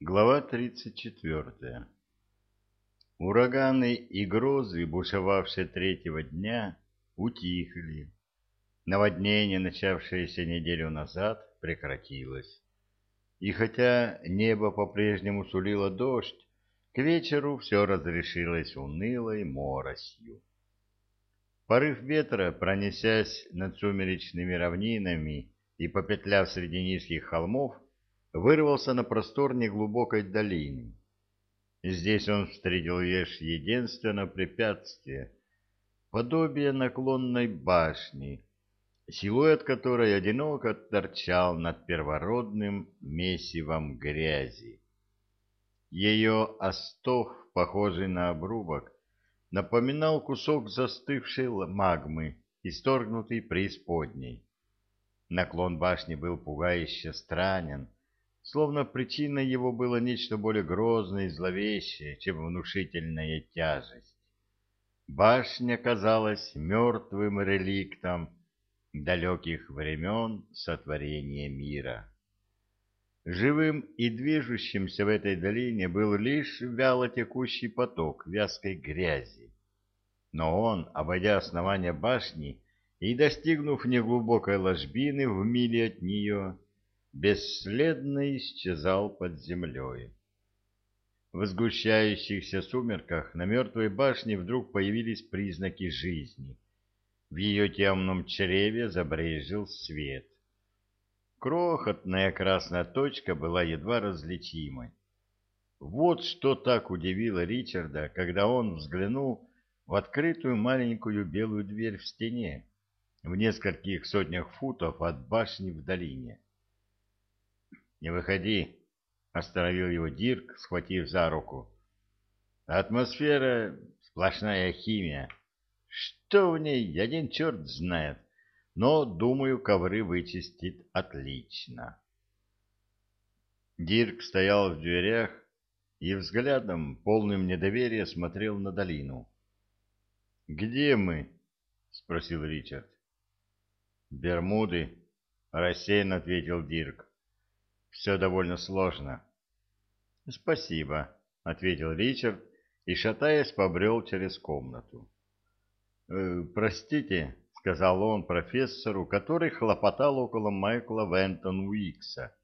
Глава 34. Ураганы и грозы, бушевавшие третьего дня, утихли. Наводнение, начавшееся неделю назад, прекратилось. И хотя небо по-прежнему сулило дождь, к вечеру все разрешилось унылой моросью. Порыв ветра, пронесясь над сумеречными равнинами и попетляв среди низких холмов, вырвался на простор неглубокой долины. Здесь он встретил лишь единственное препятствие — подобие наклонной башни, силуэт которой одиноко торчал над первородным месивом грязи. Ее остов, похожий на обрубок, напоминал кусок застывшей магмы, исторгнутый преисподней. Наклон башни был пугающе странен, словно причиной его было нечто более грозное и зловещее, чем внушительная тяжесть. Башня казалась мертвым реликтом далеких времен сотворения мира. Живым и движущимся в этой долине был лишь вяло текущий поток вязкой грязи. Но он, обойдя основание башни и достигнув неглубокой ложбины в миле от нее, бесследно исчезал под землей. В сгущающихся сумерках на мертвой башне вдруг появились признаки жизни. В ее темном чреве забрежил свет. Крохотная красная точка была едва различимой. Вот что так удивило Ричарда, когда он взглянул в открытую маленькую белую дверь в стене, в нескольких сотнях футов от башни в долине. «Не выходи!» — остановил его Дирк, схватив за руку. «Атмосфера — сплошная химия. Что в ней, один черт знает, но, думаю, ковры вычистит отлично». Дирк стоял в дверях и взглядом, полным недоверия, смотрел на долину. «Где мы?» — спросил Ричард. «Бермуды», — рассеянно ответил Дирк. Все довольно сложно. — Спасибо, — ответил Ричард и, шатаясь, побрел через комнату. «Э, — Простите, — сказал он профессору, который хлопотал около Майкла Вентон Уикса.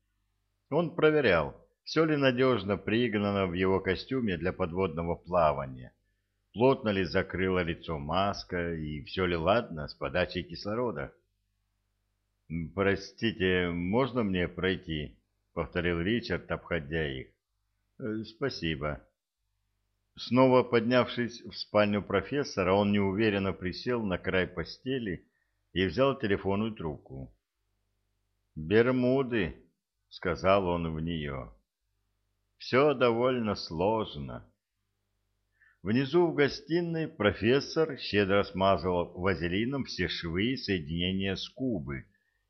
Он проверял, все ли надежно пригнано в его костюме для подводного плавания, плотно ли закрыла лицо маска и все ли ладно с подачей кислорода. — Простите, можно мне пройти? — повторил Ричард, обходя их. «Э, «Спасибо». Снова поднявшись в спальню профессора, он неуверенно присел на край постели и взял телефонную трубку. «Бермуды», — сказал он в нее. «Все довольно сложно». Внизу в гостиной профессор щедро смазывал вазелином все швы и соединения скубы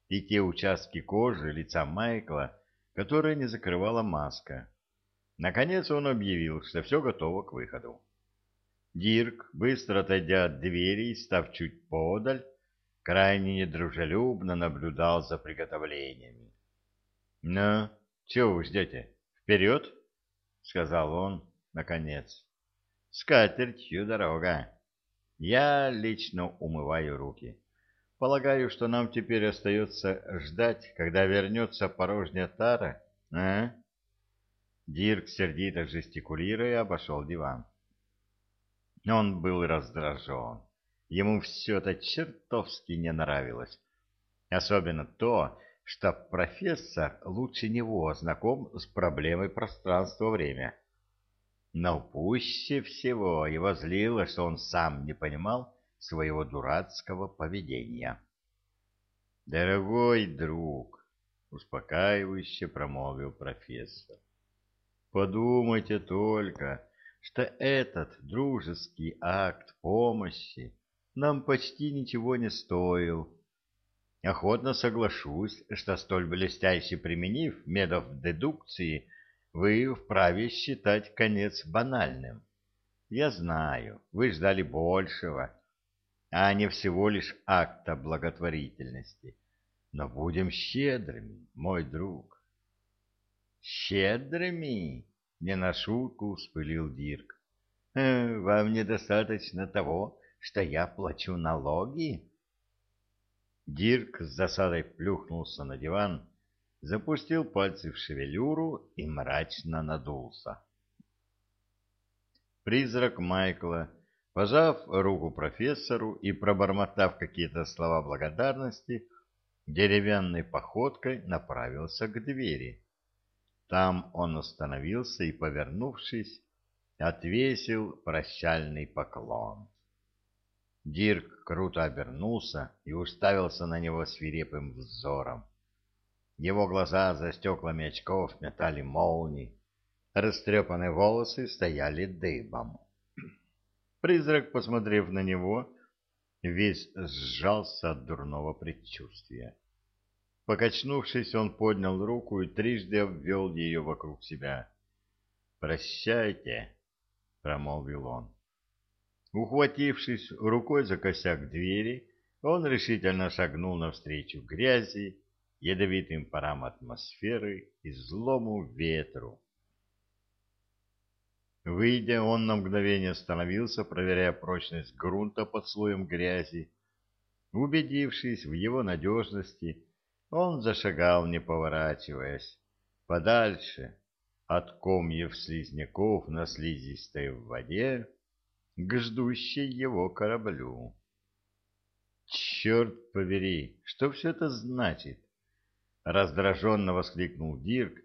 и те участки кожи лица Майкла, которое не закрывала маска. Наконец он объявил, что все готово к выходу. Дирк, быстро отойдя от двери и став чуть подаль, крайне недружелюбно наблюдал за приготовлениями. — Ну, чего вы ждете? Вперед! — сказал он, наконец. — Скатертью дорога. Я лично умываю руки. Полагаю, что нам теперь остается ждать, когда вернется порожняя тара, а? Дирк, сердито жестикулируя, обошел диван. Он был раздражен. Ему все это чертовски не нравилось. Особенно то, что профессор лучше него знаком с проблемой пространства-время. Но пуще всего его злило, что он сам не понимал, своего дурацкого поведения. «Дорогой друг», — успокаивающе промолвил профессор, — «подумайте только, что этот дружеский акт помощи нам почти ничего не стоил. Охотно соглашусь, что столь блестяще применив метод дедукции, вы вправе считать конец банальным. Я знаю, вы ждали большего, а не всего лишь акта благотворительности. Но будем щедрыми, мой друг. щедрыми? Не на шутку вспылил Дирк. «Э, вам недостаточно того, что я плачу налоги? Дирк с засадой плюхнулся на диван, запустил пальцы в шевелюру и мрачно надулся. Призрак Майкла, пожав руку профессору и пробормотав какие-то слова благодарности, деревянной походкой направился к двери. Там он остановился и, повернувшись, отвесил прощальный поклон. Дирк круто обернулся и уставился на него свирепым взором. Его глаза за стеклами очков метали молнии, растрепанные волосы стояли дыбом. Призрак, посмотрев на него, весь сжался от дурного предчувствия. Покачнувшись, он поднял руку и трижды обвел ее вокруг себя. «Прощайте», — промолвил он. Ухватившись рукой за косяк двери, он решительно шагнул навстречу грязи, ядовитым парам атмосферы и злому ветру. Выйдя, он на мгновение остановился, проверяя прочность грунта под слоем грязи. Убедившись в его надежности, он зашагал, не поворачиваясь, подальше от комьев слизняков на слизистой в воде к ждущей его кораблю. «Черт побери, что все это значит?» Раздраженно воскликнул Дирк,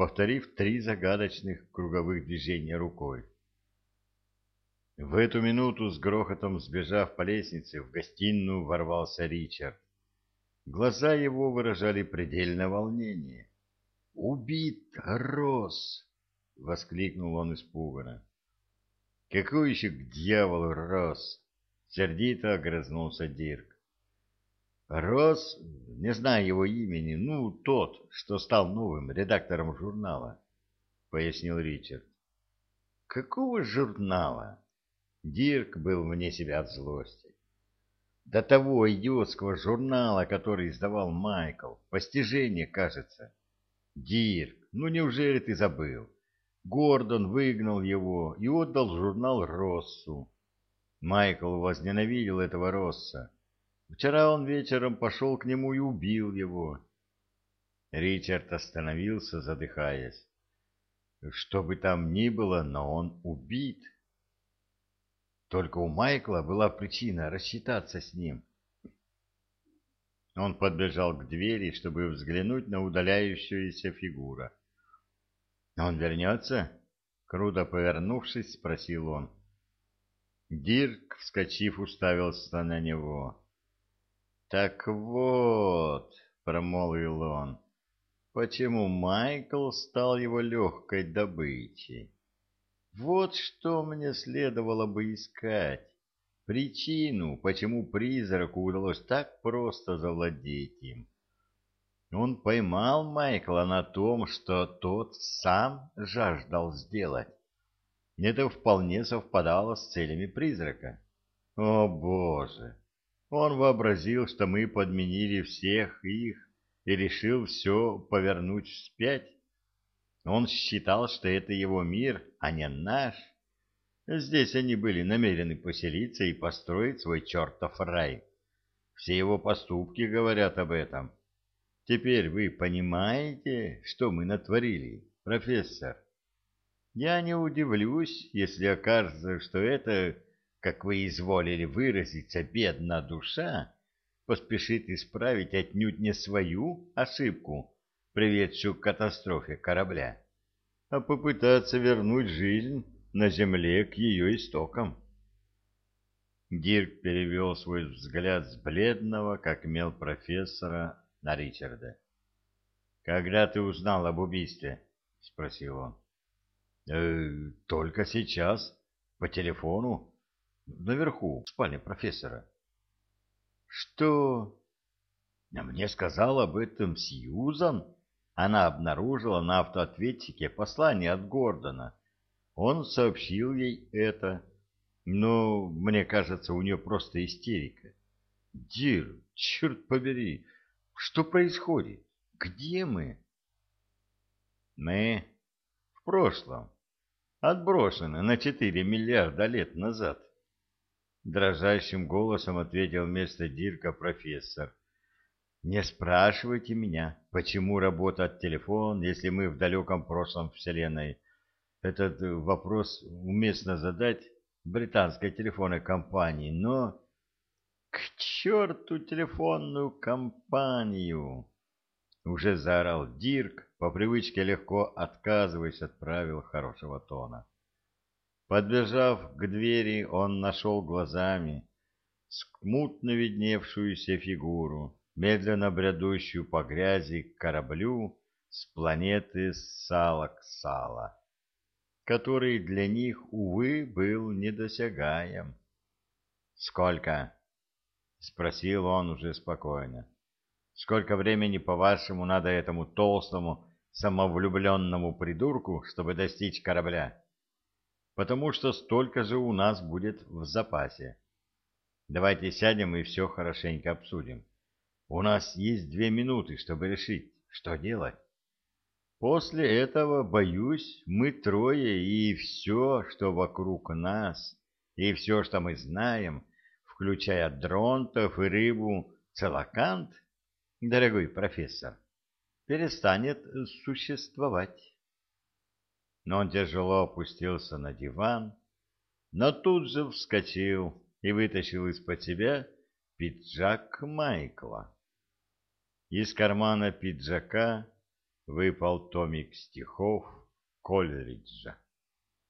повторив три загадочных круговых движения рукой. В эту минуту с грохотом сбежав по лестнице, в гостиную ворвался Ричард. Глаза его выражали предельное волнение. «Убит Рос!» — воскликнул он испуганно. «Какой еще к дьяволу Рос?» — сердито огрызнулся Дирк. «Рос, не знаю его имени, ну, тот, что стал новым редактором журнала», — пояснил Ричард. «Какого журнала?» Дирк был вне себя от злости до того идиотского журнала, который издавал Майкл. Постижение, кажется. Дирк, ну неужели ты забыл? Гордон выгнал его и отдал журнал Россу. Майкл возненавидел этого Росса. Вчера он вечером пошел к нему и убил его. Ричард остановился, задыхаясь. Что бы там ни было, но он убит. Только у Майкла была причина рассчитаться с ним. Он подбежал к двери, чтобы взглянуть на удаляющуюся фигуру. «Он вернется?» — круто повернувшись, спросил он. Дирк, вскочив, уставился на него. «Так вот», — промолвил он, — «почему Майкл стал его легкой добычей?» Вот что мне следовало бы искать. Причину, почему призраку удалось так просто завладеть им. Он поймал Майкла на том, что тот сам жаждал сделать. Это вполне совпадало с целями призрака. О, Боже! Он вообразил, что мы подменили всех их и решил все повернуть вспять. Он считал, что это его мир, а не наш. Здесь они были намерены поселиться и построить свой чертов рай. Все его поступки говорят об этом. Теперь вы понимаете, что мы натворили, профессор? Я не удивлюсь, если окажется, что это, как вы изволили выразиться, бедная душа, поспешит исправить отнюдь не свою ошибку, приведшую к катастрофе корабля, а попытаться вернуть жизнь на земле к ее истокам. Дирк перевел свой взгляд с бледного, как мел профессора, на Ричарда. «Когда ты узнал об убийстве?» — спросил он. «Э, «Только сейчас, по телефону, наверху, в спальне профессора». «Что?» «Мне сказал об этом Сьюзан?» она обнаружила на автоответчике послание от Гордона. Он сообщил ей это. Но, мне кажется, у нее просто истерика. Дир, черт побери, что происходит? Где мы? Мы в прошлом отброшены на четыре миллиарда лет назад. Дрожащим голосом ответил вместо Дирка профессор. Не спрашивайте меня, почему работает телефон, если мы в далеком прошлом Вселенной. Этот вопрос уместно задать британской телефонной компании, но... К черту телефонную компанию! Уже заорал Дирк, по привычке легко отказываясь от правил хорошего тона. Подбежав к двери, он нашел глазами смутно видневшуюся фигуру, медленно бредущую по грязи к кораблю с планеты Салаксала, который для них, увы, был недосягаем. «Сколько?» — спросил он уже спокойно. «Сколько времени, по-вашему, надо этому толстому, самовлюбленному придурку, чтобы достичь корабля?» Потому что столько же у нас будет в запасе. Давайте сядем и все хорошенько обсудим. У нас есть две минуты, чтобы решить, что делать. После этого, боюсь, мы трое и все, что вокруг нас, и все, что мы знаем, включая дронтов и рыбу целокант, дорогой профессор, перестанет существовать но он тяжело опустился на диван, но тут же вскочил и вытащил из-под себя пиджак Майкла. Из кармана пиджака выпал томик стихов Кольриджа.